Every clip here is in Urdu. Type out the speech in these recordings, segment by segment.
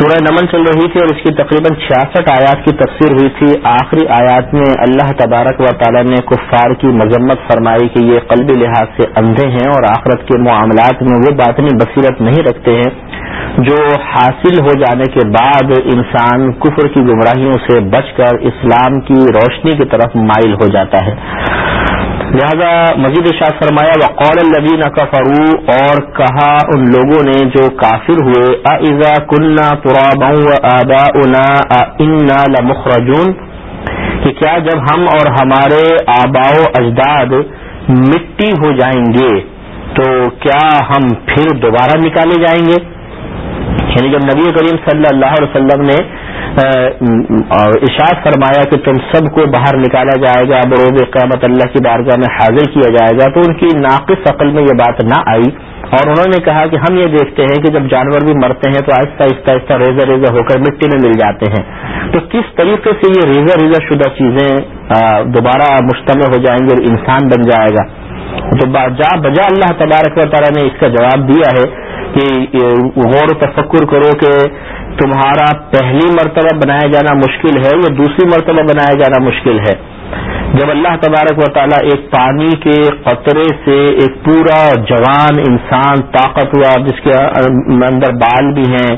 سورہ نمن چل رہی تھی اور اس کی تقریباً چھیاسٹھ آیات کی تفسیر ہوئی تھی۔ آخری آیات میں اللہ تبارک و تعالی نے کفار کی مذمت فرمائی کہ یہ قلبی لحاظ سے اندھے ہیں اور آخرت کے معاملات میں وہ باطنی بصیرت نہیں رکھتے ہیں۔ جو حاصل ہو جانے کے بعد انسان کفر کی گمراہیوں سے بچ کر اسلام کی روشنی کی طرف مائل ہو جاتا ہے۔ لہذا مزید شاہ فرمایا و قول البین کفرو اور کہا ان لوگوں نے جو کافر ہوئے ازا کنہ پرا آبا انا لمخرجون؟ کہ کیا جب ہم اور ہمارے آبا و اجداد مٹی ہو جائیں گے، تو کیا ہم پھر دوبارہ نکالے جائیں گے؟ یعنی جب نبی کریم صلی اللہ علیہ وسلم نے اشاعت فرمایا کہ تم سب کو باہر نکالا جائے گا بروز قیامت اللہ کی بارگاہ میں حاضر کیا جائے گا، تو ان کی ناقص عقل میں یہ بات نہ آئی۔ اور انہوں نے کہا کہ ہم یہ دیکھتے ہیں کہ جب جانور بھی مرتے ہیں تو آہستہ آہستہ آہستہ ریزہ ریزہ ہو کر مٹی میں مل جاتے ہیں۔ تو کس طریقے سے یہ ریزہ ریزہ شدہ چیزیں دوبارہ مشتمل ہو جائیں گی اور انسان بن جائے گا؟ تو جا، بجا اللہ تبارک و تعالیٰ نے اس کا جواب دیا ہے کہ غور و تفکر کرو کہ تمہارا پہلی مرتبہ بنایا جانا مشکل ہے یا دوسری مرتبہ بنایا جانا مشکل ہے؟ جب اللہ تبارک و تعالیٰ ایک پانی کے قطرے سے ایک پورا جوان انسان طاقتور جس کے اندر بال بھی ہیں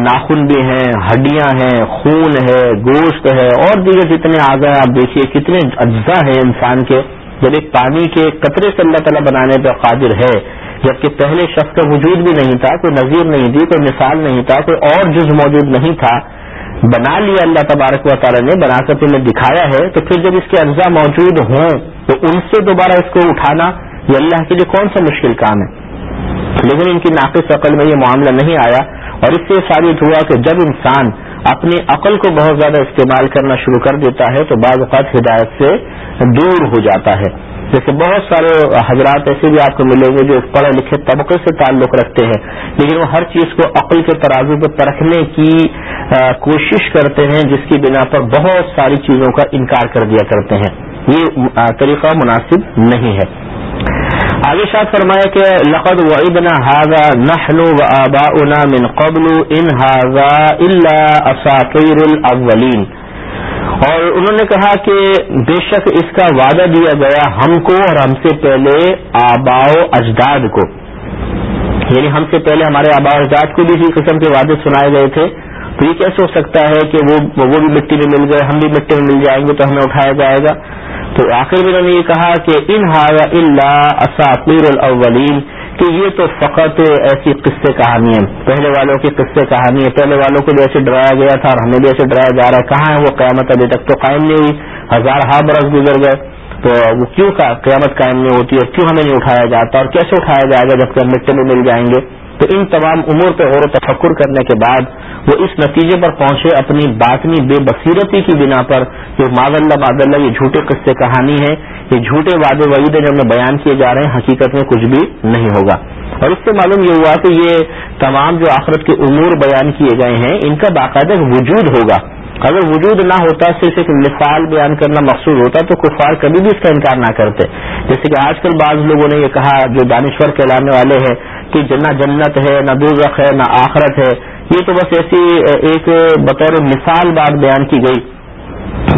ناخن بھی ہیں، ہڈیاں ہیں، خون ہے، گوشت ہے، اور دیگر جتنے آگے آپ دیکھیے کتنے اجزاء ہیں انسان کے، جب ایک پانی کے قطرے سے اللہ تعالیٰ بنانے پہ قادر ہے جبکہ پہلے شخص کا وجود بھی نہیں تھا، کوئی نظیر نہیں تھی، کوئی مثال نہیں تھا، کوئی اور جز موجود نہیں تھا۔ بنا لیا اللہ تبارک و تعالیٰ نے، بنا کر تمہیں دکھایا ہے۔ تو پھر جب اس کے اجزاء موجود ہوں، تو ان سے دوبارہ اس کو اٹھانا یہ اللہ کے لیے کون سا مشکل کام ہے؟ لیکن ان کی ناقص عقل میں یہ معاملہ نہیں آیا۔ اور اس سے ثابت ہوا کہ جب انسان اپنی عقل کو بہت زیادہ استعمال کرنا شروع کر دیتا ہے، تو بعض اوقات ہدایت سے دور ہو جاتا ہے۔ جیسے بہت سارے حضرات ایسے بھی آپ کو ملیں گے جو پڑھے لکھے طبقے سے تعلق رکھتے ہیں، لیکن وہ ہر چیز کو عقل کے ترازو پہ پرکھنے کی کوشش کرتے ہیں، جس کی بنا پر بہت ساری چیزوں کا انکار کر دیا کرتے ہیں۔ یہ طریقہ مناسب نہیں ہے۔ آگے شاہ فرمایا کہ لقد وعدنا هذا نحن وآباؤنا من قبل، ان هذا الا اساطیر الاولین۔ اور انہوں نے کہا کہ بے شک اس کا وعدہ دیا گیا ہم کو اور ہم سے پہلے آبا اجداد کو۔ یعنی ہم سے پہلے ہمارے آبا اجداد کو بھی اسی قسم کے وعدے سنائے گئے تھے۔ تو یہ کیسے ہو سکتا ہے کہ وہ وہ بھی مٹی میں مل گئے، ہم بھی مٹی میں مل جائیں گے تو ہمیں اٹھایا جائے گا؟ تو آخر میں انہوں نے یہ کہا کہ ان اللہ اساطیر الاولین کہ یہ تو فقط ایسی قصے کہانی ہے پہلے والوں کی قصے کہانی ہے پہلے والوں کو بھی ایسے ڈرایا گیا تھا اور ہمیں بھی ایسے ڈرایا جا رہا ہے۔ کہاں ہے وہ؟ قیامت ابھی تک تو قائم نہیں ہوئی۔ ہزار ہاں برس گزر گئے۔ تو وہ کیوں کا قیامت قائم نہیں ہوتی اور کیوں ہمیں نہیں اٹھایا جاتا اور کیسے اٹھایا جائے گا جب ہم مٹی میں مل جائیں گے؟ تو ان تمام امور پہ غور و تفکر کرنے کے بعد وہ اس نتیجے پر پہنچے اپنی باطنی بے بصیرتی کی بنا پر کہ ماد اللہ ماد اللہ، یہ جھوٹے قصے کہانی ہے یہ جھوٹے وعدے وعیدے جو ہمیں بیان کیے جا رہے ہیں، حقیقت میں کچھ بھی نہیں ہوگا۔ اور اس سے معلوم یہ ہوا کہ یہ تمام جو آخرت کے امور بیان کیے گئے ہیں، ان کا باقاعدہ وجود ہوگا۔ اگر وجود نہ ہوتا، صرف ایک مثال بیان کرنا مقصود ہوتا، تو کفار کبھی بھی اس کا انکار نہ کرتے۔ جیسے کہ آج کل بعض لوگوں نے یہ کہا، جو دانشور کہلانے والے ہیں، کہ نہ جنت ہے، نہ دوزخ ہے، نہ آخرت ہے۔ یہ تو بس ایسی، ایک بطور مثال بات بیان کی گئی۔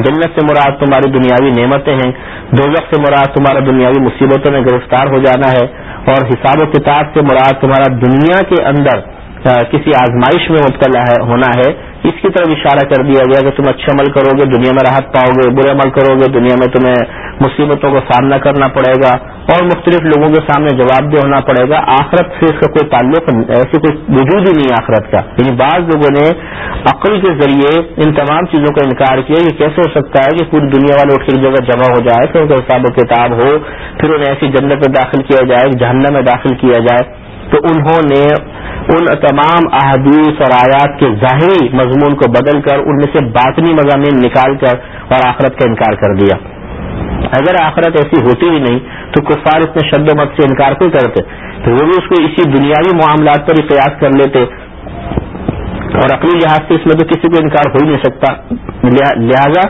جنت سے مراد تمہاری دنیاوی نعمتیں ہیں، دوزخ سے مراد تمہارا دنیاوی مصیبتوں میں گرفتار ہو جانا ہے، اور حساب و کتاب سے مراد تمہارا دنیا کے اندر کسی آزمائش میں مبتلا ہونا ہے۔ اس کی طرف اشارہ کر دیا گیا کہ تم اچھے عمل کرو گے، دنیا میں راحت پاؤ گے، برے عمل کرو گے، دنیا میں تمہیں مصیبتوں کا سامنا کرنا پڑے گا۔ اور مختلف لوگوں کے سامنے جواب دہ ہونا پڑے گا۔ آخرت سے اس کا کوئی تعلق ایسی کوئی وجود ہی نہیں آخرت کا۔ یعنی بعض لوگوں نے عقل کے ذریعے ان تمام چیزوں کا انکار کیا۔ کہ کیسے ہو سکتا ہے کہ پوری دنیا والے اٹھ کے جگہ جمع ہو جائے، پھر ان کا حساب و کتاب ہو، پھر انہیں ایسی جنت میں داخل کیا جائے جہنم میں داخل کیا جائے۔ تو انہوں نے ان تمام احادیث اور آیات کے ظاہری مضمون کو بدل کر ان میں سے باطنی مضامین نکال کر اور آخرت کا انکار کر دیا۔ اگر آخرت ایسی ہوتی ہی نہیں تو کفار اتنے شد و مت سے انکار کیوں کرتے؟ تو وہ بھی اس کو اسی دنیاوی معاملات پر ہی قیاس کر لیتے اور اپنی لحاظ سے اس میں تو کسی کو انکار ہو ہی نہیں سکتا۔ لہذا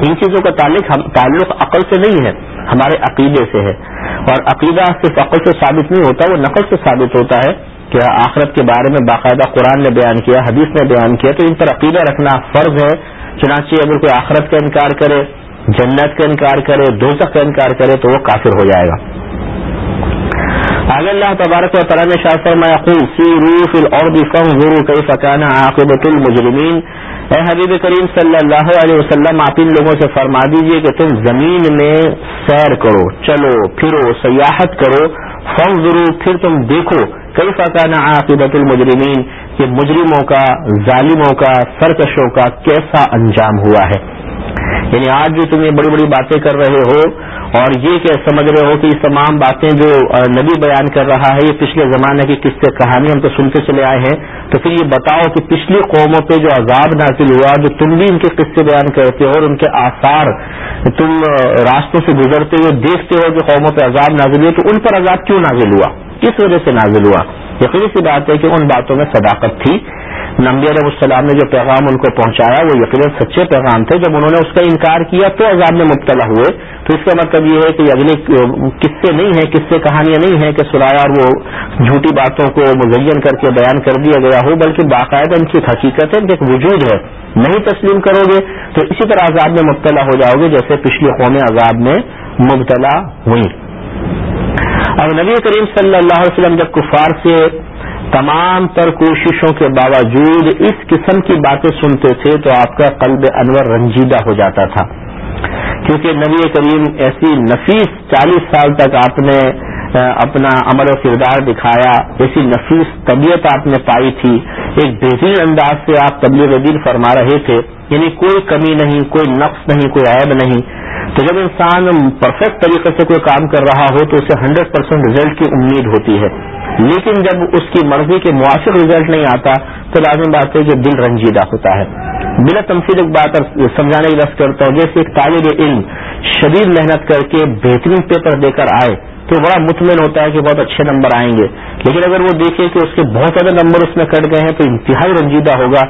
ان چیزوں کا تعلق تعلق عقل سے نہیں ہے، ہمارے عقیدے سے ہے۔ اور عقیدہ صرف عقل سے ثابت نہیں ہوتا، وہ نقل سے ثابت ہوتا ہے کہ آخرت کے بارے میں باقاعدہ قرآن نے بیان کیا، حدیث نے بیان کیا، تو ان پر عقیدہ رکھنا فرض ہے، چنانچہ اگر کوئی آخرت کا انکار کرے جنت کا انکار کرے، دوزخ کا انکار کرے تو وہ کافر ہو جائے گا۔ آگے اللہ تبارک و تعالیٰ نے شاہ فرمایا سیرو فی الارض فانظروا کیف کان عاقبۃ المجرمین۔ اے حبیب کریم صلی اللہ علیہ وسلم، آپ ان لوگوں سے فرما دیجیے کہ تم زمین میں سیر کرو، چلو، پھرو، سیاحت کرو، فانظروا، پھر تم دیکھو کیف کان عاقبۃ المجرمین کہ مجرموں کا، ظالموں کا، سرکشوں کا کیسا انجام ہوا ہے۔ یعنی آج جو تم یہ بڑی بڑی باتیں کر رہے ہو اور یہ کہ سمجھ رہے ہو کہ یہ تمام باتیں جو نبی بیان کر رہا ہے، یہ پچھلے زمانے کی کس سے کہانی ہم تو سنتے چلے آئے ہیں۔ تو پھر یہ بتاؤ کہ پچھلی قوموں پہ جو عذاب نازل ہوا، جو تم بھی ان کے قصے بیان کرتے ہو اور ان کے آثار تم راستوں سے گزرتے ہوئے دیکھتے ہو کہ قوموں پہ عذاب نازل ہوئے، تو ان پر عذاب کیوں نازل ہوا؟ کس وجہ سے نازل ہوا؟ یقینی سی بات ہے کہ ان باتوں میں صداقت تھی۔ نمبی علیہ السلام نے جو پیغام ان کو پہنچایا، وہ یقیناً سچے پیغام تھے۔ جب انہوں نے اس کا انکار کیا تو عذاب میں مبتلا ہوئے۔ تو اس کا مطلب یہ ہے کہ اگلے قصے نہیں ہیں، قصے کہانیاں نہیں ہیں کہ سرایا اور وہ جھوٹی باتوں کو مزین کر کے بیان کر دیا گیا ہو، بلکہ باقاعدہ ان کی حقیقت ہے، ان کا ایک وجود ہے۔ نہیں تسلیم کرو گے تو اسی طرح عذاب میں مبتلا ہو جاؤ گے، جیسے پچھلی قومیں عذاب میں مبتلا ہوئی اب نبی کریم صلی اللہ علیہ وسلم جب کفار سے تمام تر کوششوں کے باوجود اس قسم کی باتیں سنتے تھے تو آپ کا قلب انور رنجیدہ ہو جاتا تھا۔ کیونکہ نبی کریم ایسی نفیس چالیس سال تک آپ نے اپنا عمل و کردار دکھایا، ایسی نفیس طبیعت آپ نے پائی تھی۔ ایک بہترین انداز سے آپ تبلیغ دین فرما رہے تھے یعنی کوئی کمی نہیں، کوئی نقص نہیں، کوئی عیب نہیں۔ تو جب انسان پرفیکٹ طریقے سے کوئی کام کر رہا ہو تو اسے ہنڈریڈ پرسینٹ رزلٹ کی امید ہوتی ہے۔ لیکن جب اس کی مرضی کے موافق رزلٹ نہیں آتا تو لازم بات ہے کہ دل رنجیدہ ہوتا ہے۔ بلا تمفید ایک بات سمجھانے کی رس کرتا ہوں، جیسے ایک طالب علم شدید محنت کر کے بہترین پیپر دے کر آئے تو بڑا مطمئن ہوتا ہے کہ بہت اچھے نمبر آئیں گے۔ لیکن اگر وہ دیکھے کہ اس کے بہت زیادہ نمبر اس میں کٹ گئے ہیں تو انتہائی رنجیدہ ہوگا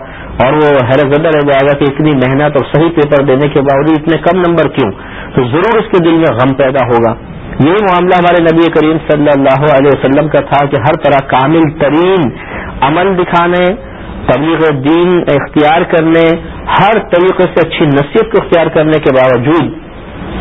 اور وہ حیرت زدہ رہ جائے گا کہ اتنی محنت اور صحیح پیپر دینے کے باوجود اتنے کم نمبر کیوں؟ تو ضرور اس کے دل میں غم پیدا ہوگا۔ یہی معاملہ ہمارے نبی کریم صلی اللہ علیہ وسلم کا تھا کہ ہر طرح کامل ترین عمل دکھانے، تبلیغ دین اختیار کرنے، ہر طریقے سے اچھی نصیحت کو اختیار کرنے کے باوجود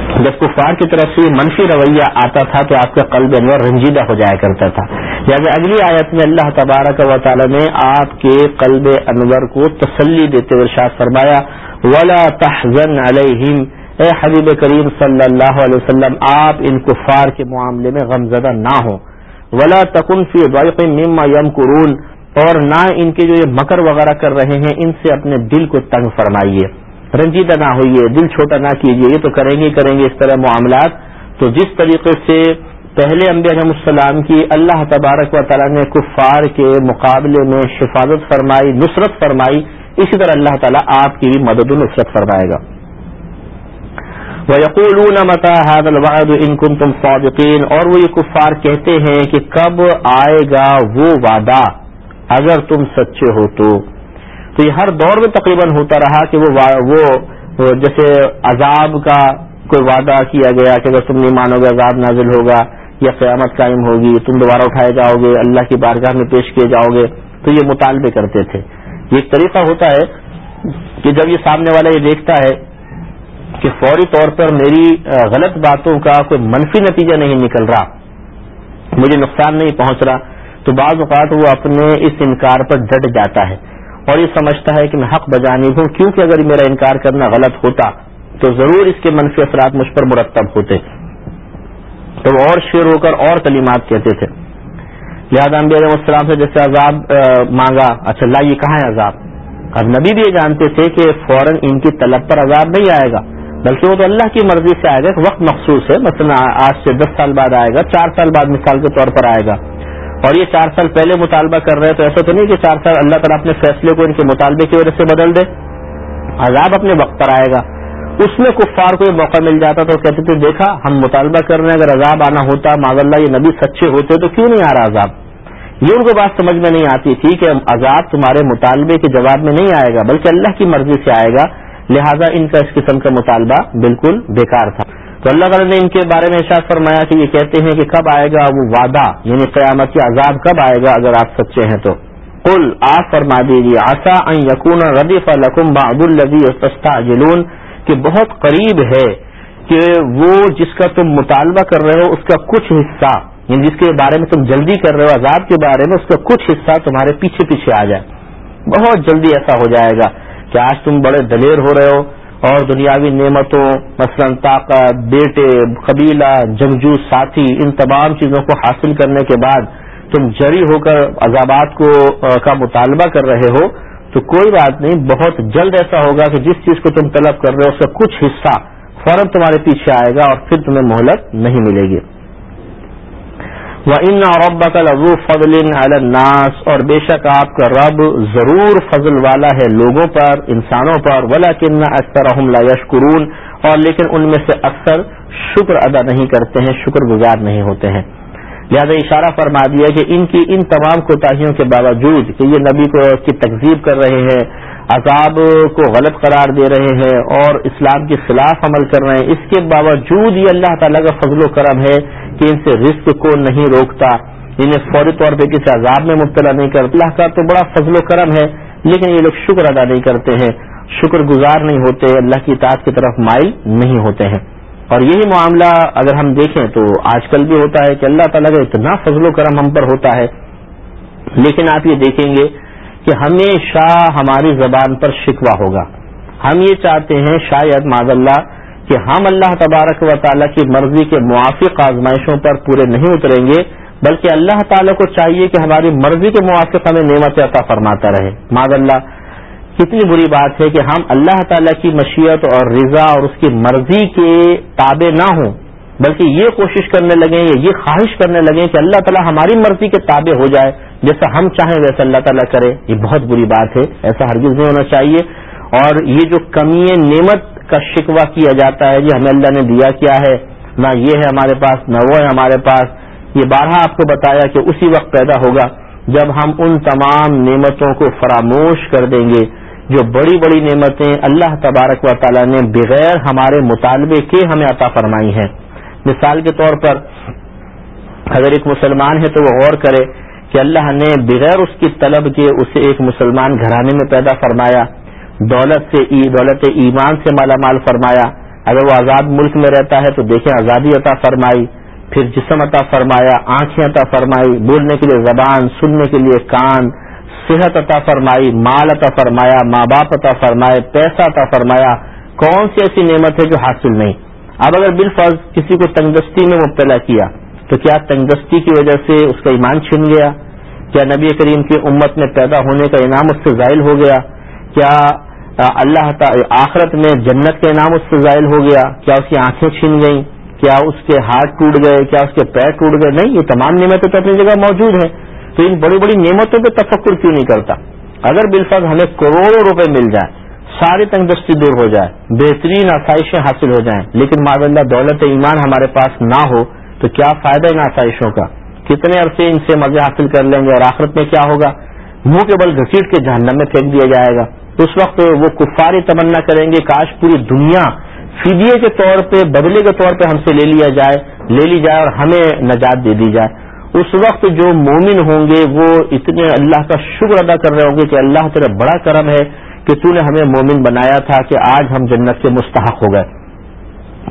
جب کفار کی طرف سے یہ منفی رویہ آتا تھا تو آپ کا قلب یعنی انور رنجیدہ ہو جایا کرتا تھا۔ لہٰذا اگلی آیت میں اللہ تبارک و تعالی نے آپ کے قلب انور کو تسلی دیتے ہوئے شاہ فرمایا، ولا تحزن علیہم اے حبیب کریم صلی اللہ علیہ وسلم، آپ ان کفار کے معاملے میں غمزدہ نہ ہوں۔ ولا تکن فی ضائق مما یم اور نہ ان کے جو یہ مکر وغیرہ کر رہے ہیں، ان سے اپنے دل کو تنگ فرمائیے۔ رنجیدہ نہ ہوئیے، دل چھوٹا نہ کیجیے، یہ تو کریں گے کریں گے اس طرح معاملات۔ تو جس طریقے سے پہلے انبیاء علیہ السلام کی اللہ تبارک و تعالیٰ نے کفار کے مقابلے میں حفاظت فرمائی، نصرت فرمائی، اسی طرح اللہ تعالیٰ آپ کی بھی مدد و نصرت فرمائے گا۔ وہ حاد الواد ان تم صادقین اور وہ یہ کفار کہتے ہیں کہ کب آئے گا وہ وعدہ؟ اگر تم سچے ہو تو۔ تو یہ ہر دور میں تقریباً ہوتا رہا کہ وہ وہ جیسے عذاب کا کوئی وعدہ کیا گیا کہ اگر تم نہیں مانو گے عذاب نازل ہوگا یا قیامت قائم ہوگی، تم دوبارہ اٹھائے جاؤ گے، اللہ کی بارگاہ میں پیش کیے جاؤ گے، تو یہ مطالبے کرتے تھے۔ یہ ایک طریقہ ہوتا ہے کہ جب یہ سامنے والا یہ دیکھتا ہے کہ فوری طور پر میری غلط باتوں کا کوئی منفی نتیجہ نہیں نکل رہا، مجھے نقصان نہیں پہنچ رہا، تو بعض اوقات وہ اپنے اس انکار پر ڈٹ جاتا ہے۔ اور یہ سمجھتا ہے کہ میں حق بجانب ہوں، کیونکہ اگر میرا انکار کرنا غلط ہوتا تو ضرور اس کے منفی اثرات مجھ پر مرتب ہوتے۔ تو وہ اور شیر ہو کر اور کلیمات کہتے تھے۔ لہٰذا انبیاء علیہ السلام سے جیسے عذاب مانگا اچھا اللہ یہ کہاں ہے عذاب؟ اب نبی بھی یہ جانتے تھے کہ فوراً ان کی طلب پر عذاب نہیں آئے گا، بلکہ وہ تو اللہ کی مرضی سے آئے گا، ایک وقت مخصوص ہے، مثلا آج سے دس سال بعد آئے گا، چار سال بعد مثال کے طور پر آئے گا۔ اور یہ چار سال پہلے مطالبہ کر رہے ہیں، تو ایسا تو نہیں کہ چار سال اللہ تعالیٰ اپنے فیصلے کو ان کے مطالبے کی وجہ سے بدل دے، عذاب اپنے وقت پر آئے گا۔ اس میں کفار کو یہ موقع مل جاتا تو کہتے تھے، دیکھا، ہم مطالبہ کر رہے ہیں، اگر عذاب آنا ہوتا ماض اللہ، یہ نبی سچے ہوتے تو کیوں نہیں آ رہا عذاب؟ یہ ان کو بات سمجھ میں نہیں آتی تھی کہ عذاب تمہارے مطالبے کے جواب میں نہیں آئے گا، بلکہ اللہ کی مرضی سے آئے گا۔ لہذا ان کا اس قسم کا مطالبہ بالکل بیکار تھا۔ تو اللہ تعالیٰ نے ان کے بارے میں احساس فرمایا کہ یہ کہتے ہیں کہ کب آئے گا وہ وعدہ یعنی قیامت کے عذاب کب آئے گا اگر آپ سچے ہیں تو۔ کل آپ فرما دیجیے آسا ان یقون ردیف القم باد الدی جلون کہ بہت قریب ہے کہ وہ جس کا تم مطالبہ کر رہے ہو، اس کا کچھ حصہ یعنی جس کے بارے میں تم جلدی کر رہے ہو، عذاب کے بارے میں، اس کا کچھ حصہ تمہارے پیچھے پیچھے آ جائے۔ بہت جلدی ایسا ہو جائے گا کہ آج تم بڑے دلیر ہو رہے ہو اور دنیاوی نعمتوں، مثلا طاقت، بیٹے، قبیلہ، جنگجو ساتھی، ان تمام چیزوں کو حاصل کرنے کے بعد تم جری ہو کر عذابات کو کا مطالبہ کر رہے ہو، تو کوئی بات نہیں، بہت جلد ایسا ہوگا کہ جس چیز کو تم طلب کر رہے ہو، اس کا کچھ حصہ فوراً تمہارے پیچھے آئے گا اور پھر تمہیں مہلت نہیں ملے گی۔ ان رب کا لغو فضل الناس اور بے شک آپ کا رب ضرور فضل والا ہے لوگوں پر، انسانوں پر ولا کن اکثر لا یشکرون اور لیکن ان میں سے اکثر شکر ادا نہیں کرتے ہیں، شکر گزار نہیں ہوتے ہیں۔ لہذا اشارہ فرما دیا کہ ان کی ان تمام کوتاہیوں کے باوجود کہ یہ نبی کو کی تقزیب کر رہے ہیں، عذاب کو غلط قرار دے رہے ہیں اور اسلام کے خلاف عمل کر رہے ہیں، اس کے باوجود یہ اللہ تعالیٰ کا فضل و کرم ہے۔ کہ ان سے رزق کو نہیں روکتا۔ انہیں فوری طور پہ کسی عذاب میں مبتلا نہیں کرتا۔ اللہ کا تو بڑا فضل و کرم ہے، لیکن یہ لوگ شکر ادا نہیں کرتے ہیں۔ شکر گزار نہیں ہوتے، اللہ کی اطاعت کی طرف مائل نہیں ہوتے ہیں۔ اور یہی معاملہ اگر ہم دیکھیں تو آج کل بھی ہوتا ہے کہ اللہ تعالیٰ کا اتنا فضل و کرم ہم پر ہوتا ہے۔ لیکن آپ یہ دیکھیں گے کہ ہمیشہ ہماری زبان پر شکوہ ہوگا۔ ہم یہ چاہتے ہیں، شاید معذ اللہ کہ ہم اللہ تبارک و تعالیٰ کی مرضی کے موافق آزمائشوں پر پورے نہیں اتریں گے، بلکہ اللہ تعالیٰ کو چاہیے کہ ہماری مرضی کے موافق ہمیں نعمت عطا فرماتا رہے۔ معذ اللہ، کتنی بری بات ہے کہ ہم اللہ تعالیٰ کی مشیت اور رضا اور اس کی مرضی کے تابع نہ ہوں، بلکہ یہ کوشش کرنے لگیں یا یہ خواہش کرنے لگیں کہ اللہ تعالیٰ ہماری مرضی کے تابع ہو جائے، جیسا ہم چاہیں ویسا اللہ تعالیٰ کرے۔ یہ بہت بری بات ہے، ایسا ہرگز نہیں ہونا چاہیے۔ اور یہ جو کمی نعمت کا شکوہ کیا جاتا ہے جی ہمیں اللہ نے دیا کیا ہے، نہ یہ ہے ہمارے پاس، نہ وہ ہے ہمارے پاس۔ یہ بارہ آپ کو بتایا کہ اسی وقت پیدا ہوگا جب ہم ان تمام نعمتوں کو فراموش کر دیں گے۔ جو بڑی بڑی نعمتیں اللہ تبارک و تعالیٰ نے بغیر ہمارے مطالبے کے ہمیں عطا فرمائی ہیں۔ مثال کے طور پر اگر ایک مسلمان ہے تو وہ غور کرے کہ اللہ نے بغیر اس کی طلب کے اسے ایک مسلمان گھرانے میں پیدا فرمایا۔ دولت سے دولت ایمان سے مالا مال فرمایا۔ اگر وہ آزاد ملک میں رہتا ہے تو دیکھیں آزادی عطا فرمائی، پھر جسم عطا فرمایا، آنکھیں عطا فرمائی، بولنے کے لیے زبان، سننے کے لیے کان، صحت عطا فرمائی، مال عطا فرمایا، ماں باپ عطا فرمائے، پیسہ عطا فرمایا۔ کون سی ایسی نعمت ہے جو حاصل نہیں؟ اب اگر بالفاظ کسی کو تنگستی میں مبتلا کیا، تو کیا تنگستی کی وجہ سے اس کا ایمان چھن گیا؟ کیا نبی کریم کی امت میں پیدا ہونے کا انعام اس سے ظاہر ہو گیا؟ کیا اللہ آخرت میں جنت کا انعام اس سے ظاہر ہو گیا۔ کیا اس کی آنکھیں چھن گئیں؟ کیا اس کے ہاتھ ٹوٹ گئے؟ کیا اس کے پیر ٹوٹ گئے؟ نہیں، یہ تمام نعمتیں تو اپنی جگہ موجود ہیں۔ تو ان بڑی بڑی نعمتوں پہ تفکر کیوں نہیں کرتا؟ اگر بالفاظ ہمیں کروڑوں روپے مل جائیں ساری تنگ دستی دور ہو جائے بہترین آسائشیں حاصل ہو جائیں، لیکن معذ اللہ دولت ایمان ہمارے پاس نہ ہو، تو کیا فائدہ ان آسائشوں کا؟ کتنے عرصے ان سے مزے حاصل کر لیں گے اور آخرت میں کیا ہوگا؟ منہ کے بل گھسیٹ کے جہنم میں پھینک دیا جائے گا۔ اس وقت وہ کفاری تمنا کریں گے کاش پوری دنیا فدیے کے طور پہ، بدلے کے طور پہ ہم سے لے لیا جائے، لے لی جائے اور ہمیں نجات دے دی جائے۔ اس وقت جو مومن ہوں گے، وہ اتنے اللہ کا شکر ادا کر رہے ہوں گے کہ اللہ تیرا بڑا کرم ہے کہ تو نے ہمیں مومن بنایا تھا کہ آج ہم جنت کے مستحق ہو گئے۔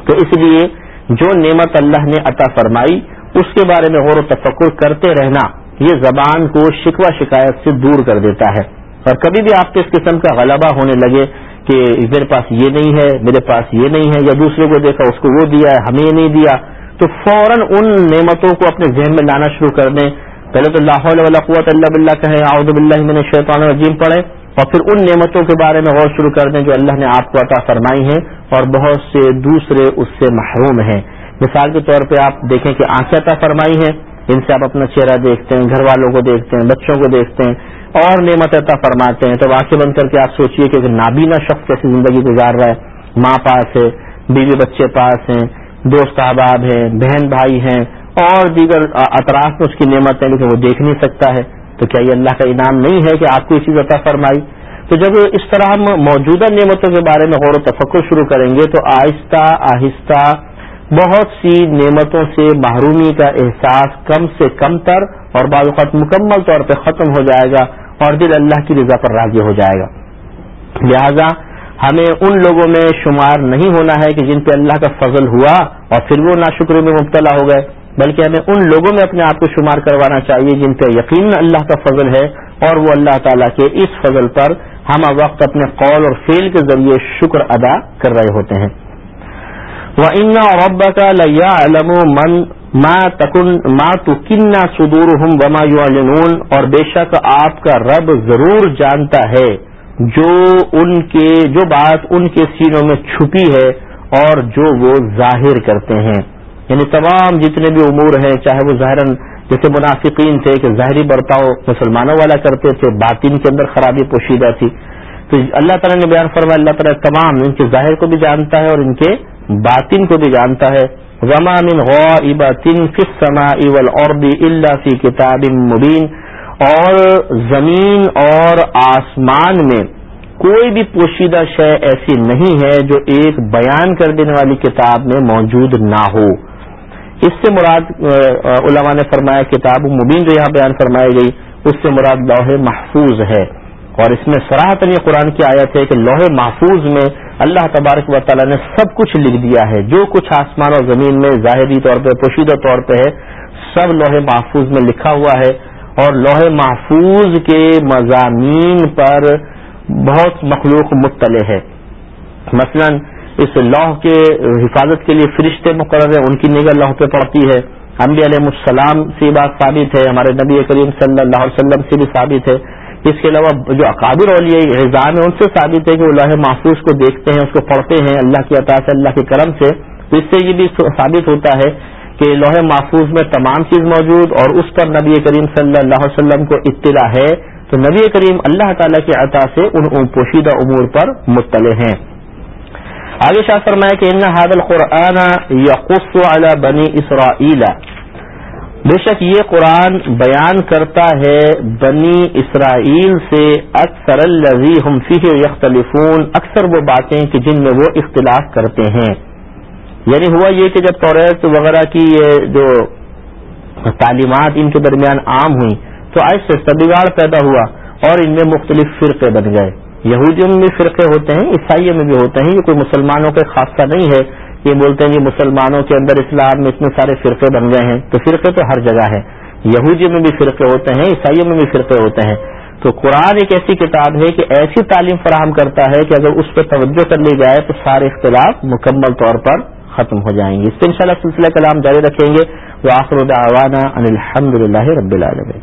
تو اس لیے جو نعمت اللہ نے عطا فرمائی، اس کے بارے میں غور و تفکر کرتے رہنا، یہ زبان کو شکوہ شکایت سے دور کر دیتا ہے۔ اور کبھی بھی آپ کے اس قسم کا غلبہ ہونے لگے کہ میرے پاس یہ نہیں ہے، میرے پاس یہ نہیں ہے، یا دوسرے کو دیکھا، اس کو وہ دیا ہے ہمیں یہ نہیں دیا، تو فوراً ان نعمتوں کو اپنے ذہن میں لانا شروع کر دیں۔ پہلے تو اللہ قوت اللہ بلّہ کہیں آؤد بلّہ میں نے شیطان عظیم پڑھے اور پھر ان نعمتوں کے بارے میں غور شروع کر دیں جو اللہ نے آپ کو عطا فرمائی ہیں، اور بہت سے دوسرے اس سے محروم ہیں۔ مثال کے طور پہ آپ دیکھیں کہ آنکھیں عطا فرمائی ہیں۔ ان سے آپ اپنا چہرہ دیکھتے ہیں، گھر والوں کو دیکھتے ہیں، بچوں کو دیکھتے ہیں، اور نعمت عطا فرماتے ہیں۔ تو آنکھیں بند کر کے آپ سوچیے کہ نابینا شخص کیسی زندگی گزار رہا ہے۔ ماں پاس ہے، بیوی بچے پاس ہیں، دوست احباب ہیں، بہن بھائی ہیں، اور دیگر اطراف میں اس کی نعمت ہے لیکن وہ دیکھ نہیں سکتا ہے۔ تو کیا یہ اللہ کا انعام نہیں ہے کہ آپ کو یہ چیز عطا فرمائی؟ تو جب اس طرح ہم موجودہ نعمتوں کے بارے میں غور و تفکر شروع کریں گے تو آہستہ آہستہ بہت سی نعمتوں سے محرومی کا احساس کم سے کم تر اور بعض اوقات مکمل طور پہ ختم ہو جائے گا اور دل اللہ کی رضا پر راضی ہو جائے گا۔ لہذا ہمیں ان لوگوں میں شمار نہیں ہونا ہے کہ جن پہ اللہ کا فضل ہوا اور پھر وہ ناشکری میں مبتلا ہو گئے، بلکہ ہمیں ان لوگوں میں اپنے آپ کو شمار کروانا چاہیے جن پہ یقین اللہ کا فضل ہے اور وہ اللہ تعالیٰ کے اس فضل پر ہم وقت اپنے قول اور فیل کے ذریعے شکر ادا کر رہے ہوتے ہیں۔ وہ ان رب کا لیا علم من ماں تو کنہ سدور اور بے شک آپ کا رب ضرور جانتا ہے جو ان کے جو بات ان کے سینوں میں چھپی ہے اور جو وہ ظاہر کرتے ہیں۔ یعنی تمام جتنے بھی امور ہیں، چاہے وہ ظاہر جیسے منافقین تھے کہ ظاہری برتاؤ مسلمانوں والا کرتے تھے، باطن کے اندر خرابی پوشیدہ تھی۔ تو اللہ تعالیٰ نے بیان فرمایا، اللہ تعالیٰ تمام ان کے ظاہر کو بھی جانتا ہے اور ان کے باطن کو بھی جانتا ہے۔ وما من غائبة في السماء والارض الا في كتاب مبين۔ اور زمین اور آسمان میں کوئی بھی پوشیدہ شے ایسی نہیں ہے جو ایک بیان کر دینے والی کتاب میں موجود نہ ہو۔ اس سے مراد علماء نے فرمایا، کتاب مبین جو یہاں بیان فرمائی گئی، اس سے مراد لوہے محفوظ ہے۔ اور اس میں سراہتن یہ قرآن کی آیت ہے کہ لوہے محفوظ میں اللہ تبارک و تعالیٰ نے سب کچھ لکھ دیا ہے۔ جو کچھ آسمان اور زمین میں ظاہری طور پہ، پوشیدہ طور پہ ہے، سب لوہے محفوظ میں لکھا ہوا ہے۔ اور لوہے محفوظ کے مضامین پر بہت مخلوق مطلع ہے۔ مثلاً، اس لوح کے حفاظت کے لیے فرشتے مقرر ہیں، ان کی نگاہ لوح پہ پڑتی ہے۔ انبیاء علیہ السلام سے بات ثابت ہے، ہمارے نبی کریم صلی اللہ علیہ وسلم سے بھی ثابت ہے۔ اس کے علاوہ جو اقابر اولیاء اعزام ہے ان سے ثابت ہے کہ وہ لوح محفوظ کو دیکھتے ہیں، اس کو پڑھتے ہیں اللہ کی عطا سے، اللہ کے کرم سے۔ تو اس سے یہ بھی ثابت ہوتا ہے کہ لوح محفوظ میں تمام چیز موجود اور اس پر نبی کریم صلی اللہ علیہ وسلم کو اطلاع ہے۔ تو نبی کریم اللہ تعالیٰ کی عطا سے ان پوشیدہ امور پر مطلع ہیں۔ آگے شاہ فرمایا کہ ان حاد القرآن یقص علی بنی اسرائیل۔ بے شک یہ قرآن بیان کرتا ہے بنی اسرائیل سے اکثر الزی ہم فی یختلفون، اکثر وہ باتیں کہ جن میں وہ اختلاف کرتے ہیں۔ یعنی ہوا یہ کہ جب توریت وغیرہ کی یہ جو تعلیمات ان کے درمیان عام ہوئی تو ایسے بگاڑ پیدا ہوا اور ان میں مختلف فرقے بن گئے۔ یہودیوں میں بھی فرقے ہوتے ہیں، عیسائیوں میں بھی ہوتے ہیں، یہ کوئی مسلمانوں کا خاصہ نہیں ہے۔ یہ بولتے ہیں کہ مسلمانوں کے اندر اسلام میں اتنے سارے فرقے بن گئے ہیں تو فرقے تو ہر جگہ ہے یہودیوں میں بھی فرقے ہوتے ہیں، عیسائیوں میں بھی فرقے ہوتے ہیں۔ تو قرآن ایک ایسی کتاب ہے کہ ایسی تعلیم فراہم کرتا ہے کہ اگر اس پہ توجہ کر لی جائے تو سارے اختلاف مکمل طور پر ختم ہو جائیں گے۔ اس پہ انشاءاللہ سلسلہ کلام جاری رکھیں گے۔ وہ آخر ان الحمد للہ رب العالمین۔